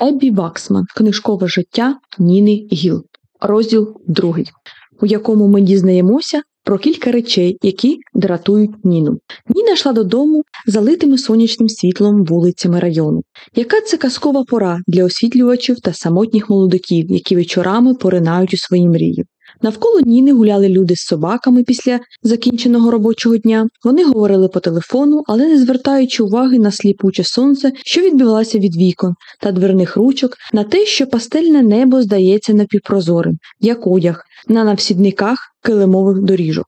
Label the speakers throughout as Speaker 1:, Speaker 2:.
Speaker 1: Еббі Ваксман. Книжкове життя Ніни Гілл. Розділ другий, у якому ми дізнаємося про кілька речей, які дратують Ніну. Ніна йшла додому залитими сонячним світлом вулицями району. Яка це казкова пора для освітлювачів та самотніх молодиків, які вечорами поринають у свої мрії? Навколо Ніни гуляли люди з собаками після закінченого робочого дня. Вони говорили по телефону, але не звертаючи уваги на сліпуче сонце, що відбивалося від вікон та дверних ручок, на те, що пастельне небо здається напівпрозорим, як одяг, на навсідниках килимових доріжок.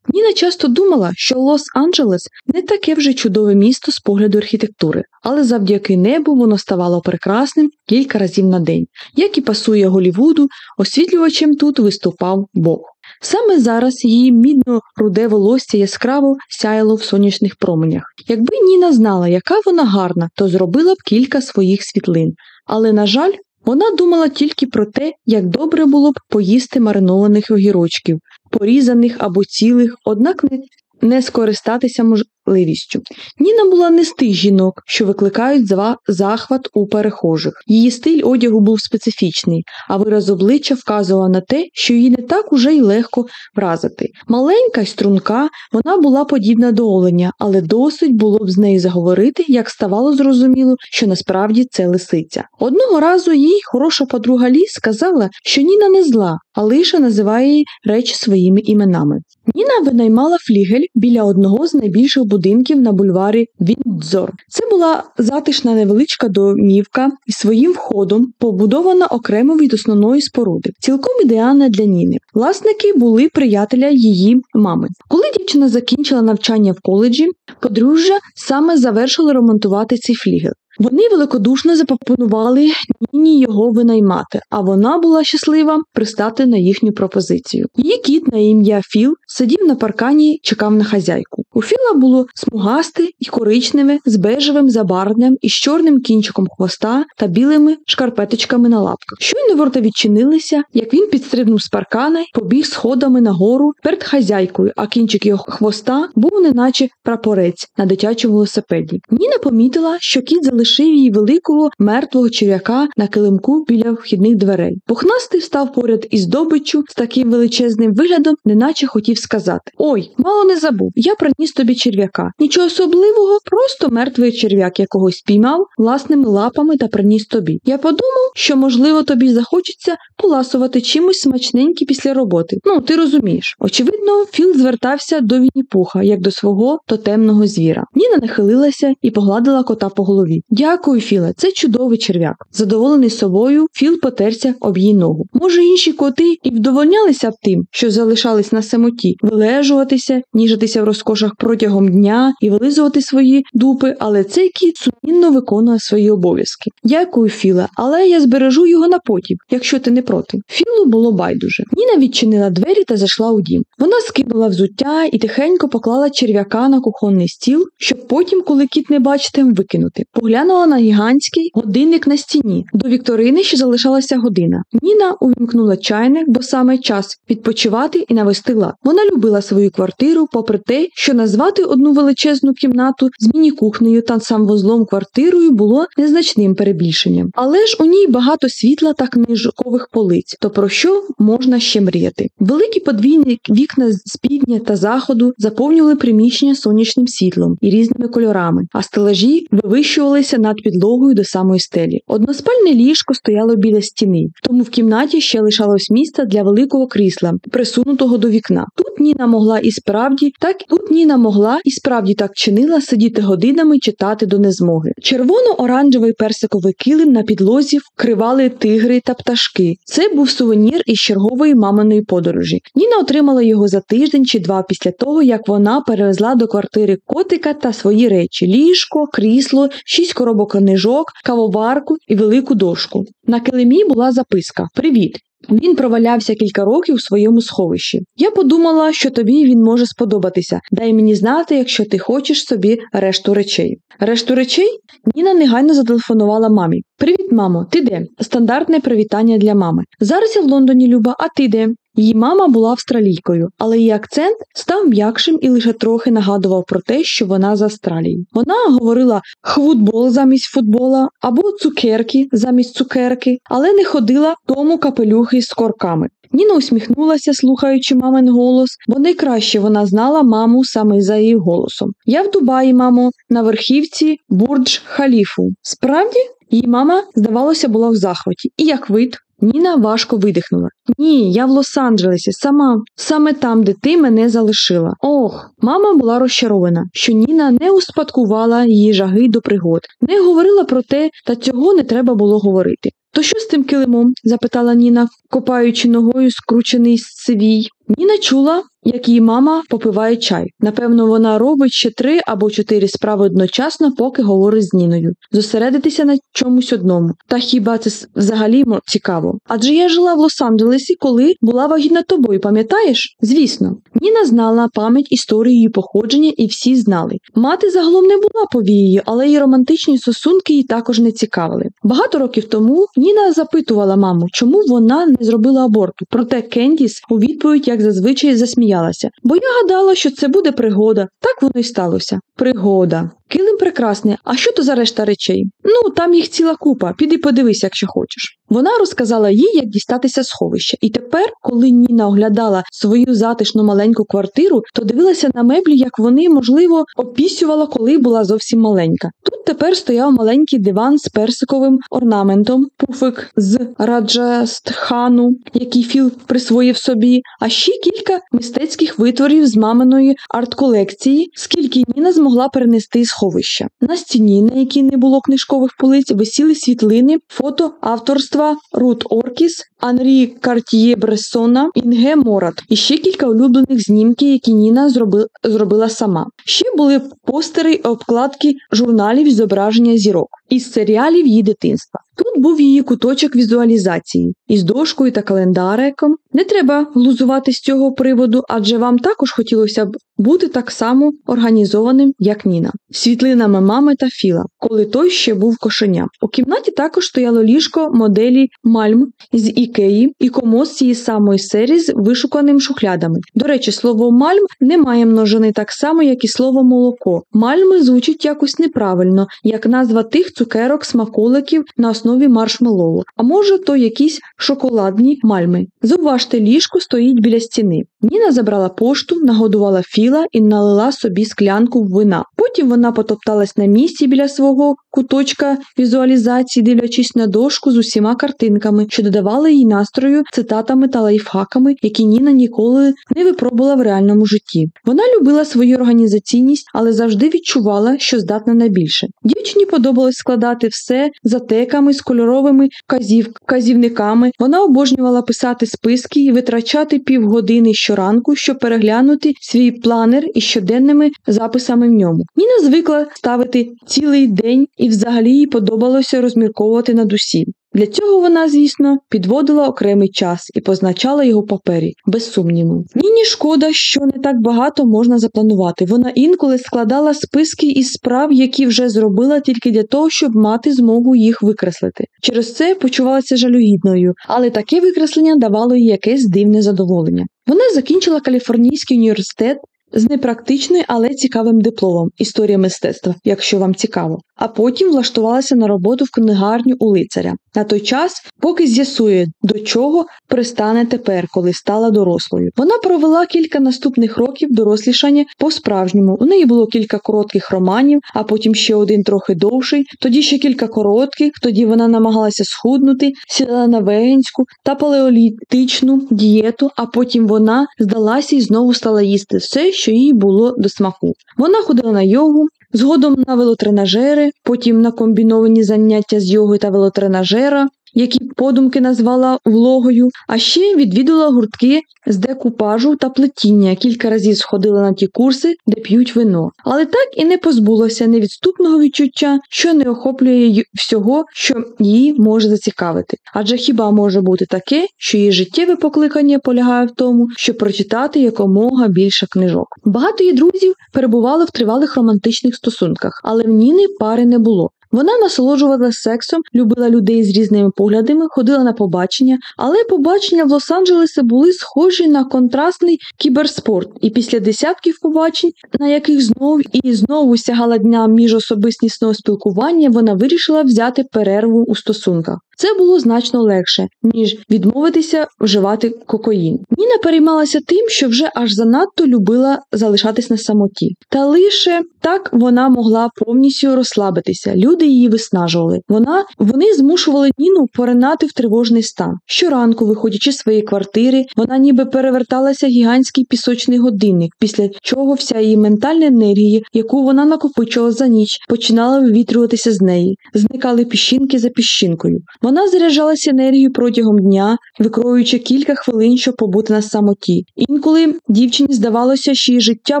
Speaker 1: Ніна часто думала, що Лос-Анджелес не таке вже чудове місто з погляду архітектури, але завдяки небу воно ставало прекрасним кілька разів на день. Як і пасує Голівуду, освітлювачем тут виступав Бог. Саме зараз її мідно руде волосся яскраво сяяло в сонячних променях. Якби Ніна знала, яка вона гарна, то зробила б кілька своїх світлин. Але, на жаль, вона думала тільки про те, як добре було б поїсти маринованих огірочків, порізаних або цілих, однак не, не скористатися можливістю. Ніна була не з тих жінок, що викликають захват у перехожих. Її стиль одягу був специфічний, а вираз обличчя вказував на те, що її не так уже й легко вразити. Маленька й струнка, вона була подібна до оленя, але досить було б з нею заговорити, як ставало зрозуміло, що насправді це лисиця. Одного разу їй хороша подруга Лі сказала, що Ніна не зла, а лише називає її речі своїми іменами. Ніна винаймала флігель біля одного з найбільших будинків на бульварі Віндзор. Це була затишна невеличка домівка із своїм входом, побудована окремо від основної споруди, цілком ідеальна для Ніни. Власники були приятеля її мами. Коли дівчина закінчила навчання в коледжі, подружжя саме завершили ремонтувати цей флігель. Вони великодушно запропонували Ніні його винаймати, а вона була щаслива пристати на їхню пропозицію. Її кіт на ім'я Філ сидів на паркані, чекав на хазяйку. У Філа було смугасте і коричневе з бежевим забарвленням із чорним кінчиком хвоста та білими шкарпеточками на лапках. Щойно ворота відчинилися, як він підстрибнув з паркана й побіг сходами нагору перед хазяйкою, а кінчик його хвоста був неначе прапорець на дитячому велосипеді. Ніна помітила, що кіт залишив їй великого мертвого черв'яка на килимку біля вхідних дверей. Пухнастий став поряд із добиччю з таким величезним виглядом, неначе хотів сказати Ой, мало не забув, я приніс тобі черв'яка. Нічого особливого, просто мертвий черв'як якогось спіймав власними лапами та приніс тобі. Я подумав, що, можливо, тобі захочеться поласувати чимось смачненьким після роботи. Ну, ти розумієш. Очевидно, Філ звертався до Вінні-Пуха, як до свого тотемного звіра. Ніна нахилилася і погладила кота по голові. Дякую, Філе, це чудовий черв'як. Задоволений собою, Філ потерся об її ногу. Може, інші коти і вдовольнялися б тим, що залишались на самоті, вилежуватися, ніжитися в розкошах протягом дня і вилизувати свої дупи, але цей кіт сумнінно виконує свої обов'язки. Дякую, Філе, але я збережу його на потім, якщо ти не проти. Філу було байдуже. Ніна відчинила двері та зайшла у дім. Вона скинула взуття і тихенько поклала черв'яка на кухонний стіл, щоб потім, коли кіт не бачитиме, викинути. Поглянула на гігантський годинник на стіні. До Вікторини ще залишалася година. Ніна увімкнула чайник, бо саме час відпочивати і навести лад. Вона любила свою квартиру, попри те, що назвати одну величезну кімнату з міні-кухнею та самвузлом квартирою було незначним перебільшенням. Але ж у ній багато світла та книжкових полиць, то про що можна ще мріяти? Великі подвійні вікна з півдня та заходу заповнювали приміщення сонячним світлом і різними кольорами, а стелажі вивищувалися над підлогою до самої стелі. Односпальне ліжко стояло біля стіни, тому в кімнаті ще лишалось місце для великого крісла, присунутого до вікна. Тут Ніна могла і справді так тут Ніна могла і справді так чинила сидіти годинами читати до незмоги. Червоно-оранжевий персиковий килим на підлозі вкривали тигри та пташки. Це був сувенір із чергової маминої подорожі. Ніна отримала його за тиждень чи два після того, як вона перевезла до квартири котика та свої речі: ліжко, крісло, шість коробок книжок, кавоварку і велику дошку. На килимі була записка: Привіт! Він провалявся кілька років у своєму сховищі. Я подумала, що тобі він може сподобатися. Дай мені знати, якщо ти хочеш собі решту речей. Решту речей Ніна негайно зателефонувала мамі. Привіт, мамо, ти де? Стандартне привітання для мами. Зараз я в Лондоні, Люба, а ти де? Її мама була австралійкою, але її акцент став м'якшим і лише трохи нагадував про те, що вона з Австралії. Вона говорила хвутбол замість футбола або цукерки замість цукерки, але не ходила тому капелюхи з корками. Ніна усміхнулася, слухаючи мамин голос, бо найкраще вона знала маму саме за її голосом. Я в Дубаї, мамо, на верхівці Бурдж Халіфу. Справді, її мама, здавалося, була в захваті, і як вид. Ніна важко видихнула. Ні, я в Лос-Анджелесі, сама, саме там, де ти мене залишила. Ох, мама була розчарована, що Ніна не успадкувала її жаги до пригод, не говорила про те, та цього не треба було говорити. То що з тим килимом? запитала Ніна, копаючи ногою скручений свій. Ніна чула, як її мама попиває чай. Напевно, вона робить ще три або чотири справи одночасно, поки говорить з Ніною. Зосередитися на чомусь одному. Та хіба це взагалі цікаво? Адже я жила в Лос-Анджелесі, коли була вагітна тобою, пам'ятаєш? Звісно, Ніна знала пам'ять історії її походження, і всі знали. Мати загалом не була повією, але її романтичні стосунки її також не цікавили. Багато років тому Ніна запитувала маму, чому вона не зробила аборту. Проте Кендіс у відповідь, як зазвичай, засміялася. Бо я гадала, що це буде пригода. Так воно й сталося. Пригода. Килим прекрасний, а що то за решта речей? Ну, там їх ціла купа, піди подивись, якщо хочеш. Вона розказала їй, як дістатися сховища, і тепер, коли Ніна оглядала свою затишну маленьку квартиру, то дивилася на меблі, як вони, можливо, опісювала, коли була зовсім маленька. Тут тепер стояв маленький диван з персиковим орнаментом, пуфик з Раджастхану, який Філ присвоїв собі, а ще кілька мистецьких витворів з маминої арт-колекції, скільки Ніна змогла перенести з сховища. На стіні, на якій не було книжкових полиць, висіли світлини, фото авторства Рут Оркіс, Анрі Картіє Брессона, Інге Морат і ще кілька улюблених знімків, які Ніна зробила, зробила сама. Ще були постери обкладки журналів зображення зірок із серіалів її дитинства. Тут був її куточок візуалізації із дошкою та календариком. Не треба глузувати з цього приводу, адже вам також хотілося б бути так само організованим, як Ніна, світлинами мами та Філа, коли той ще був кошеням. У кімнаті також стояло ліжко моделі Мальм з Ікеї і комод з цієї самої серії з вишуканими шухлядами. До речі, слово мальм не має множини так само, як і слово молоко. Мальми звучить якось неправильно, як назва тих цукерок, смаколиків на основі маршмеллоу. А може, то якісь шоколадні мальми. Зауважте, ліжко стоїть біля стіни. Ніна забрала пошту, нагодувала Філа і налила собі склянку вина. Потім вона потопталась на місці біля свого куточка візуалізації, дивлячись на дошку з усіма картинками, що додавали їй настрою, цитатами та лайфхаками, які Ніна ніколи не випробувала в реальному житті. Вона любила свою організаційність, але завжди відчувала, що здатна на більше. Дівчині подобалось складати все затеками з кольоровими вказів... вказівниками. Вона обожнювала писати списки і витрачати півгодини щоранку, щоб переглянути свій планер із щоденними записами в ньому. Ніна звикла ставити цілий день і взагалі їй подобалося розмірковувати над усім. Для цього вона, звісно, підводила окремий час і позначала його папері, без сумніву. Ніні шкода, що не так багато можна запланувати. Вона інколи складала списки із справ, які вже зробила тільки для того, щоб мати змогу їх викреслити. Через це почувалася жалюгідною, але таке викреслення давало їй якесь дивне задоволення. Вона закінчила Каліфорнійський університет з непрактичною, але цікавим дипломом історія мистецтва, якщо вам цікаво. А потім влаштувалася на роботу в книгарню у лицаря на той час, поки з'ясує, до чого пристане тепер, коли стала дорослою. Вона провела кілька наступних років дорослішання по-справжньому. У неї було кілька коротких романів, а потім ще один трохи довший, тоді ще кілька коротких, тоді вона намагалася схуднути, сіла на веганську та палеолітичну дієту, а потім вона здалася і знову стала їсти все, що їй було до смаку. Вона ходила на йогу, згодом на велотренажери, потім на комбіновані заняття з йоги та велотренажера, які подумки назвала влогою, а ще відвідувала гуртки з декупажу та плетіння, кілька разів сходила на ті курси, де п'ють вино. Але так і не позбулася невідступного відчуття, що не охоплює всього, що її може зацікавити. Адже хіба може бути таке, що її життєве покликання полягає в тому, щоб прочитати якомога більше книжок. Багато її друзів перебували в тривалих романтичних стосунках, але в Ніни пари не було. Вона насолоджувалася сексом, любила людей з різними поглядами, ходила на побачення, але побачення в Лос-Анджелесі були схожі на контрастний кіберспорт, і після десятків побачень, на яких знову і знову сягала дня міжособиснісного спілкування, вона вирішила взяти перерву у стосунках. Це було значно легше, ніж відмовитися вживати кокаїн. Ніна переймалася тим, що вже аж занадто любила залишатись на самоті. Та лише так вона могла повністю розслабитися. Люди її виснажували. Вона вони змушували Ніну поринати в тривожний стан. Щоранку, виходячи з своєї квартири, вона ніби переверталася гігантський пісочний годинник, після чого вся її ментальна енергія, яку вона накопичувала за ніч, починала вивітрюватися з неї. Зникали піщинки за піщинкою. Вона заряджалася енергією протягом дня, викроюючи кілька хвилин, щоб побути на самоті. Інколи дівчині здавалося, що її життя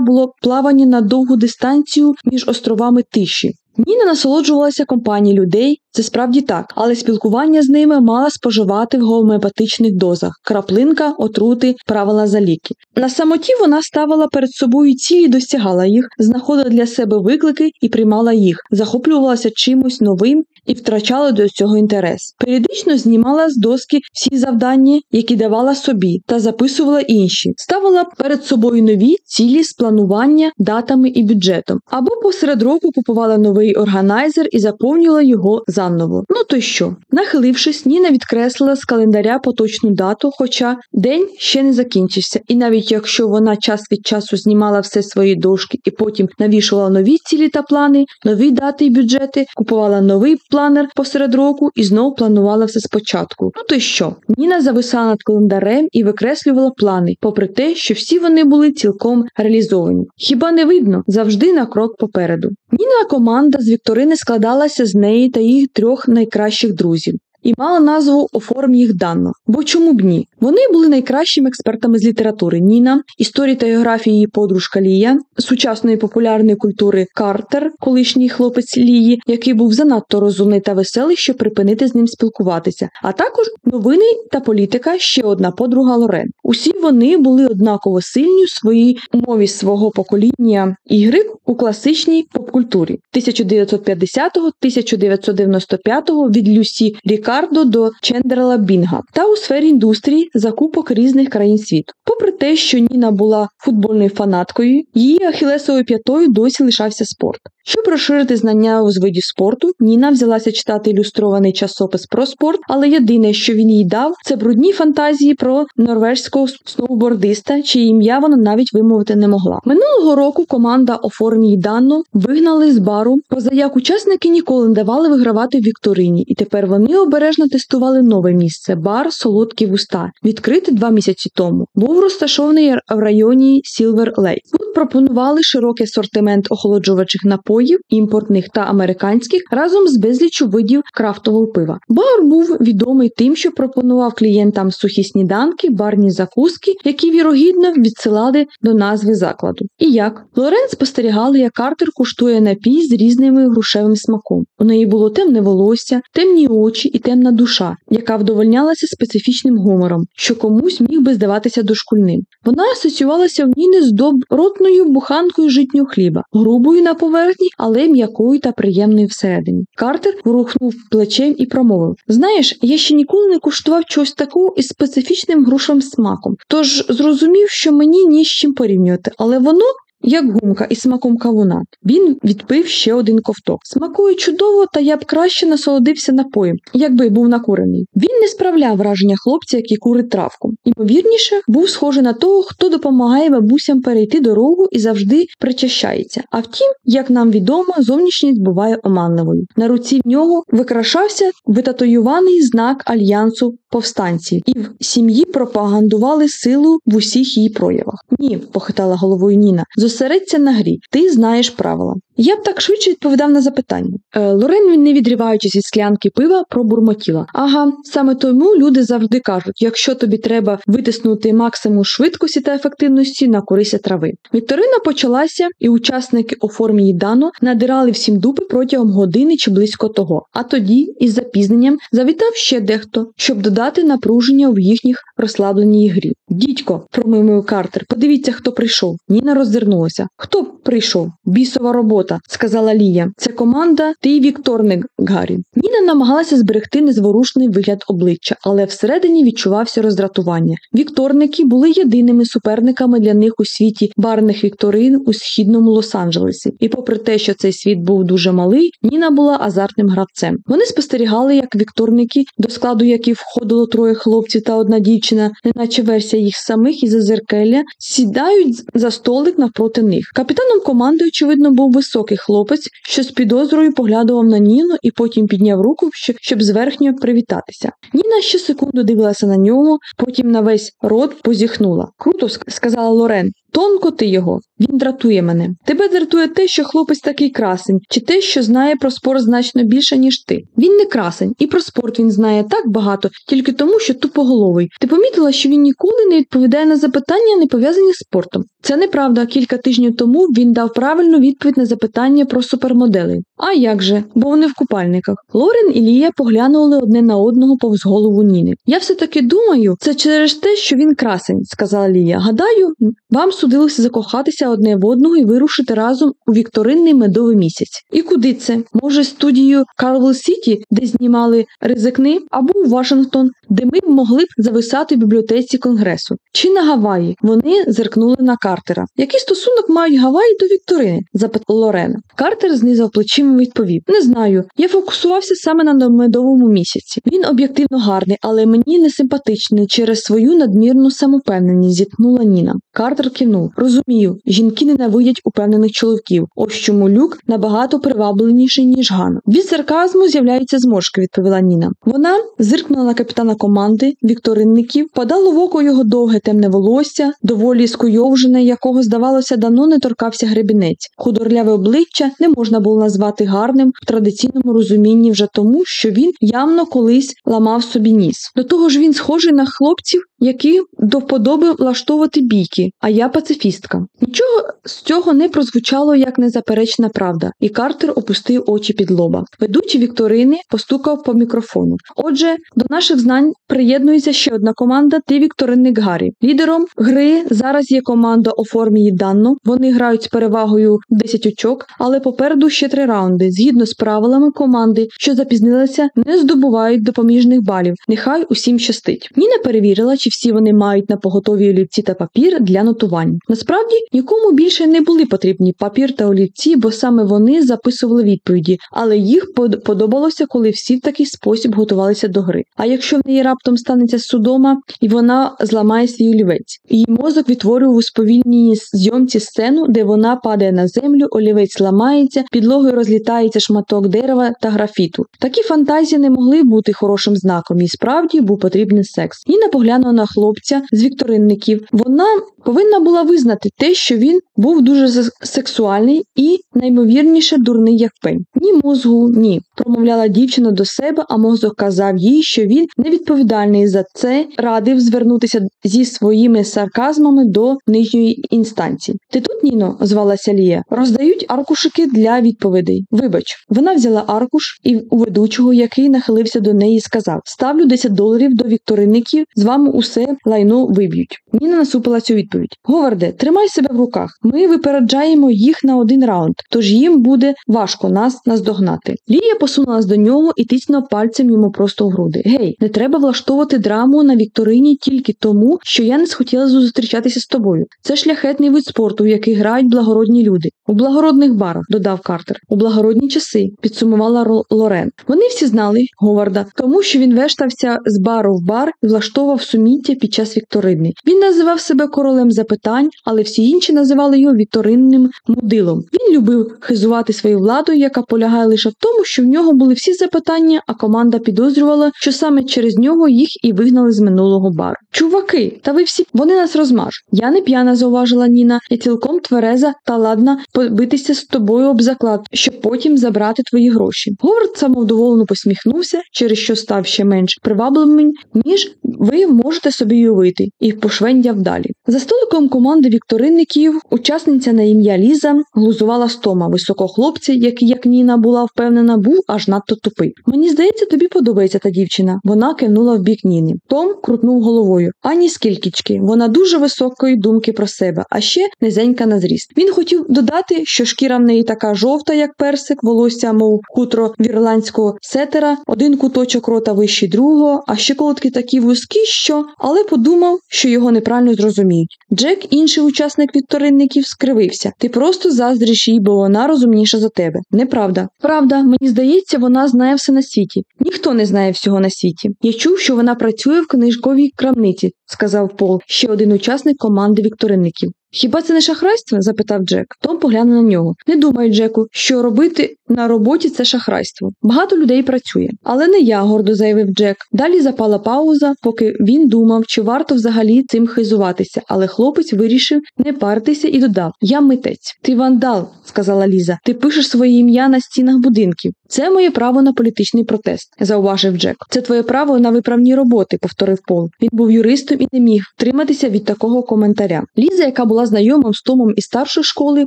Speaker 1: було плавання на довгу дистанцію між островами тиші. Ніна насолоджувалася компанією людей, це справді так, але спілкування з ними мала споживати в гомеопатичних дозах, краплинка, отрути, правила за ліки. На самоті вона ставила перед собою цілі, досягала їх, знаходила для себе виклики і приймала їх, захоплювалася чимось новим і втрачала до цього інтерес. Періодично знімала з доски всі завдання, які давала собі, та записувала інші, ставила перед собою нові цілі з планування, датами і бюджетом, або посеред року купувала новий органайзер і заповнювала його заново. Ну то що? Нахилившись, Ніна відкреслила з календаря поточну дату, хоча день ще не закінчився, і навіть якщо вона час від часу знімала все свої дошки і потім навішувала нові цілі та плани, нові дати і бюджети, купувала новий планер посеред року і знов планувала все спочатку. Ну то що? Ніна зависала над календарем і викреслювала плани, попри те, що всі вони були цілком реалізовані. Хіба не видно завжди на крок попереду. Ніна команда з Вікторини складалася з неї та їх трьох найкращих друзів і мала назву «Оформ їх дано. Бо чому б ні? Вони були найкращими експертами з літератури Ніна, історії та географії її подружка Лія, сучасної популярної культури Картер, колишній хлопець Лії, який був занадто розумний та веселий, щоб припинити з ним спілкуватися, а також новини та політика ще одна подруга Лорен. Усі вони були однаково сильні у своїй умові свого покоління ігри у класичній попкультурі 1950-1995 від Люсі Рікардо до Чендерла Бінга та у сфері індустрії закусок різних країн світу. Попри те, що Ніна була футбольною фанаткою, її ахілесовою п'ятою досі лишався спорт. Щоб розширити знання з видів спорту, Ніна взялася читати ілюстрований часопис про спорт, але єдине, що він їй дав, це брудні фантазії про норвежського сноубордиста, чиє ім'я вона навіть вимовити не могла. Минулого року команда оформій Данно вигнали з бару, позаяк учасники ніколи не давали вигравати в вікторині, і тепер вони обережно тестували нове місце бар Солодкі вуста, відкрите два місяці тому. Був розташований в районі Сілвер Лейк. Тут пропонували широкий асортимент охолоджувачів напоїв, імпортних та американських, разом з безлічу видів крафтового пива. Бар був відомий тим, що пропонував клієнтам сухі сніданки, барні закуски, які вірогідно відсилали до назви закладу. І як Лорен спостерігала, як Картер куштує напій з різними грушевим смаком. У неї було темне волосся, темні очі і темна душа, яка вдовольнялася специфічним гумором, що комусь міг би здаватися дошкульним. Вона асоціювалася в Ніни з добротною буханкою житнього хліба, грубою на поверхні, але м'якою та приємною всередині. Картер ворухнув плечем і промовив: Знаєш, я ще ніколи не куштував чогось такого із специфічним грушовим смаком, тож зрозумів, що мені ні з чим порівнювати, але воно як гумка із смаком кавуна. Він відпив ще один ковток. Смакує чудово, та я б краще насолодився напоєм, якби був накурений. Він не справляв враження хлопця, який курить травку. Імовірніше, був схожий на того, хто допомагає бабусям перейти дорогу і завжди причащається. А втім, як нам відомо, зовнішність буває оманливою. На руці в нього викрашався витатуюваний знак альянсу повстанців, і в сім'ї пропагандували силу в усіх її проявах. Ні, похитала головою Ніна. Зосередься на грі, ти знаєш правила. Я б так швидше відповідав на запитання. Е, Лорен, не відриваючись від склянки пива, пробурмотіла. Ага, саме тому люди завжди кажуть: якщо тобі треба витиснути максимум швидкості та ефективності, накорися трави. Вікторина почалася, і учасники у формі їдану надирали всім дупи протягом години чи близько того. А тоді, із запізненням, завітав ще дехто, щоб додати напруження в їхніх розслабленій грі. Дідько, промимив Картер, подивіться, хто прийшов. Ніна роззирнулася. Хто прийшов. Бісова робота, сказала Лія. Це команда ти Вікторник Гаррі. Ніна намагалася зберегти незворушний вигляд обличчя, але всередині відчувався роздратування. Вікторники були єдиними суперниками для них у світі барних вікторин у східному Лос-Анджелесі. І попри те, що цей світ був дуже малий, Ніна була азартним гравцем. Вони спостерігали, як вікторники, до складу яких входило троє хлопців та одна дівчина, неначе версія їх самих із зазеркелля, сідають за столик навпроти них. Капітаном команди, очевидно, був високий хлопець, що з підозрою поглядував на Ніну і потім підняв руку, щоб зверхньо привітатися. Ніна ще секунду дивилася на нього, потім на весь рот позіхнула. Круто, сказала Лорен. Тонко ти його, він дратує мене. Тебе дратує те, що хлопець такий красень, чи те, що знає про спорт значно більше, ніж ти. Він не красень, і про спорт він знає так багато, тільки тому, що тупоголовий. Ти помітила, що він ніколи не відповідає на запитання, не пов'язані з спортом. Це неправда. Кілька тижнів тому він дав правильну відповідь на запитання про супермодели. А як же? Бо вони в купальниках. Лорен і Лія поглянули одне на одного повз голову Ніни. Я все таки думаю, це через те, що він красень, сказала Лія. Гадаю, вам судилося закохатися одне в одного і вирушити разом у вікторинний медовий місяць. І куди це? Може, студію Карвел Сіті, де знімали «Ризикни», або у Вашингтон, де ми могли б зависати в бібліотеці конгресу. Чи на Гаваї? Вони зиркнули на Картера. Який стосунок мають Гаваї до вікторини? запитала Лорена. Картер знизав плечима відповів: Не знаю. Я фокусувався саме на медовому місяці. Він об'єктивно гарний, але мені не симпатичний через свою надмірну самопевненість, зітхнула Ніна. Картер кивнув. Розумію, жінки ненавидять упевнених чоловіків. Ось чому Люк набагато привабленіший, ніж Ган. Від сарказму з'являються зморшки, відповіла Ніна. Вона зиркнула на капітана команди вікторинників, подало в око його довге темне волосся, доволі скуйовжене, якого, здавалося, давно не торкався гребінець. Худорляве обличчя не можна було назвати гарним в традиційному розумінні вже тому, що він явно колись ламав собі ніс. До того ж, він схожий на хлопців, які до вподоби влаштовувати бійки, а я пацифістка. Нічого з цього не прозвучало як незаперечна правда, і Картер опустив очі під лоба. Ведучий Вікторини постукав по мікрофону. Отже, до наших знань приєднується ще одна команда ти Вікторинник Гаррі. Лідером гри зараз є команда у формі Їданно. Вони грають з перевагою 10 очок, але попереду ще три раунди. Згідно з правилами команди, що запізнилися, не здобувають допоміжних балів. Нехай усім щастить. Ніна перевірила, чи всі вони мають на поготові олівці та папір для нотувань. Насправді нікому більше не були потрібні папір та олівці, бо саме вони записували відповіді, але їх подобалося, коли всі в такий спосіб готувалися до гри. А якщо в неї раптом станеться судома і вона зламає свій олівець, її мозок відтворював у сповільненій зйомці сцену, де вона падає на землю, олівець ламається, підлогою розлітається шматок дерева та графіту. Такі фантазії не могли бути хорошим знаком, і справді був потрібний секс. Ніна поглянула на хлопця з вікторинників. Вона повинна була визнати те, що він був дуже сексуальний і наймовірніше дурний як пень. Ні мозгу, ні, промовляла дівчина до себе, а мозок казав їй, що він невідповідальний за це, радив звернутися зі своїми сарказмами до нижньої інстанції. Ти тут, Ніно, звалася Лія, роздають аркушики для відповідей. Вибач, вона взяла аркуш і у ведучого, який нахилився до неї, сказав: Ставлю 10 доларів до вікторинників, з вами усе лайно виб'ють. Ніна насупила цю відповідь. Говарде, тримай себе в руках. Ми випереджаємо їх на один раунд, тож їм буде важко нас наздогнати. Лія посунулась до нього і тиснула пальцем йому просто в груди. Гей, не треба влаштовувати драму на вікторині тільки тому, що я не схотіла зустрічатися з тобою. Це шляхетний вид спорту, в який грають благородні люди. У благородних барах, додав Картер. У благородні часи, підсумувала Лорен. Вони всі знали Говарда, тому що він вештався з бару в бар і влаштовував суміття під час вікторини. Він називав себе королем запитань, але всі інші називали його вікторинним мудилом. Він любив хизувати свою владою, яка полягає лише в тому, що в нього були всі запитання, а команда підозрювала, що саме через нього їх і вигнали з минулого бару. Чуваки, та ви всі вони нас розмажуть. Я не п'яна, зауважила Ніна, я цілком твереза та ладна побитися з тобою об заклад, щоб потім забрати твої гроші. Говард самовдоволено посміхнувся, через що став ще менш привабливим, ніж ви можете собі уявити, і пошвендяв далі. За столиком команди вікторинників учасниця на ім'я Ліза глузувала стома високого хлопця, який, як Ніна була впевнена, був аж надто тупий. Мені здається, тобі подобається та дівчина. Вона кивнула в бік Ніни. Том крутнув головою. Ані скількічки. Вона дуже високої думки про себе, а ще низенька на зріст. Він хотів додати, що шкіра в неї така жовта, як персик, волосся, мов хутро вірландського сетера, один куточок рота вищий другого, а щеколотки такі вузькі, що, але подумав, що його неправильно зрозуміють. Джек, інший учасник вікторинників, скривився. Ти просто заздриш їй, бо вона розумніша за тебе. Неправда. Правда, мені здається, вона знає все на світі. Ніхто не знає всього на світі. Я чув, що вона працює в книжковій крамниці, сказав Пол, ще один учасник команди вікторинників. Хіба це не шахрайство? запитав Джек. Том поглянув на нього. Не думай, Джеку, що робити на роботі це шахрайство. Багато людей працює. Але не я, гордо заявив Джек. Далі запала пауза, поки він думав, чи варто взагалі цим хизуватися, але хлопець вирішив не паритися і додав: Я митець. Ти вандал, сказала Ліза. Ти пишеш своє ім'я на стінах будинків. Це моє право на політичний протест, зауважив Джек. Це твоє право на виправні роботи, повторив Пол. Він був юристом і не міг втриматися від такого коментаря. Ліза, яка була знайомим з Томом із старшої школи,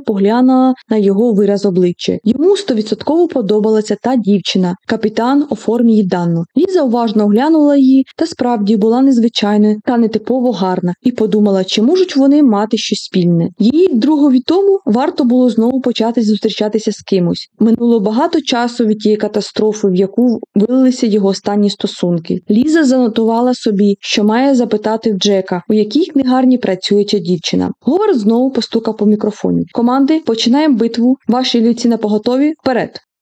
Speaker 1: поглянула на його вираз обличчя. Йому стовідсотково подобалася та дівчина, капітан у формі її Данну. Ліза уважно оглянула її та справді була незвичайною та нетипово гарна, і подумала, чи можуть вони мати щось спільне. Її другові тому варто було знову почати зустрічатися з кимось. Минуло багато часу від тієї катастрофи, в яку вилилися його останні стосунки. Ліза занотувала собі, що має запитати Джека, у якій книгарні працює ця дівчина. Говард знову постукав по мікрофоні. Команди, починаємо битву. Ваші ліці на поготові. Вперед! hope